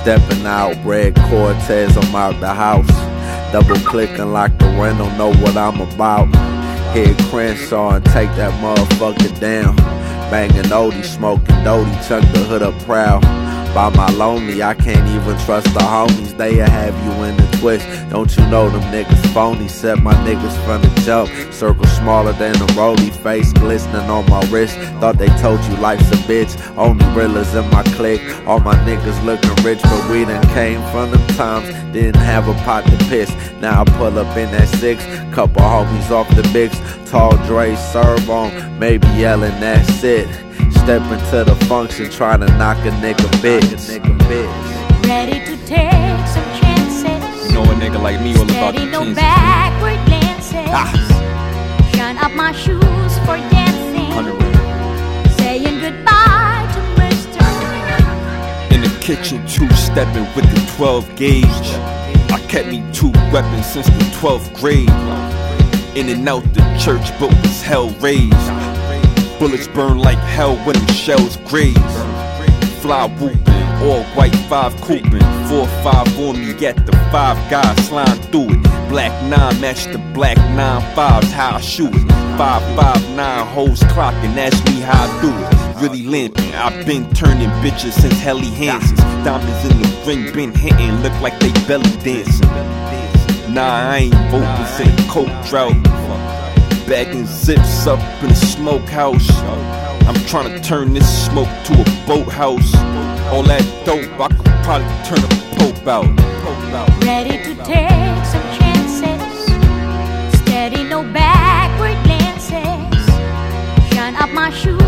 Stepping out, red Cortez, I'm out the house. Double clicking like the rental, know what I'm about. Hit Crenshaw and take that motherfucker down. Banging Odie, smoking Dodie, tuck the hood up proud. By my lonely, I can't even trust the homies. They'll have you in the twist. Don't you know them niggas phony? Set my niggas from the jump. Circle smaller than a Rollie face, glistening on my wrist. Thought they told you life's a bitch. Only realers in my clique. All my niggas looking rich, but we done came from them times. Didn't have a pot to piss. Now I pull up in that six. Couple homies off the bigs. Tall Dre serve on. Maybe yelling, that's it. Step into the function, trying to knock a nigga bitch. Ready to take some chances. You know a nigga like me all about the Steady, no backward glances. Ah. Shine up my shoes for dancing. Hundred. Saying goodbye to Mr. In the kitchen, two stepping with the 12 gauge. I kept me two weapons since the 12th grade. In and out the church, but was hell raised. Bullets burn like hell when them shells graze. Fly whooping, all white five cooping. Four five on me at the five guys slime through it. Black nine match the black nine fives, how I shoot it. Five five nine hoes clocking, that's me how I do it. Really limping, I've been turning bitches since Helly Hansen's. Diamonds in the ring, been hitting, look like they belly dancing. Nah, I ain't voting, coke drought. Bagging zips up in the smokehouse. I'm trying to turn this smoke to a boathouse. All that dope, I could probably turn a. Pope out. Ready to take some chances. Steady, no backward glances. Shine up my shoes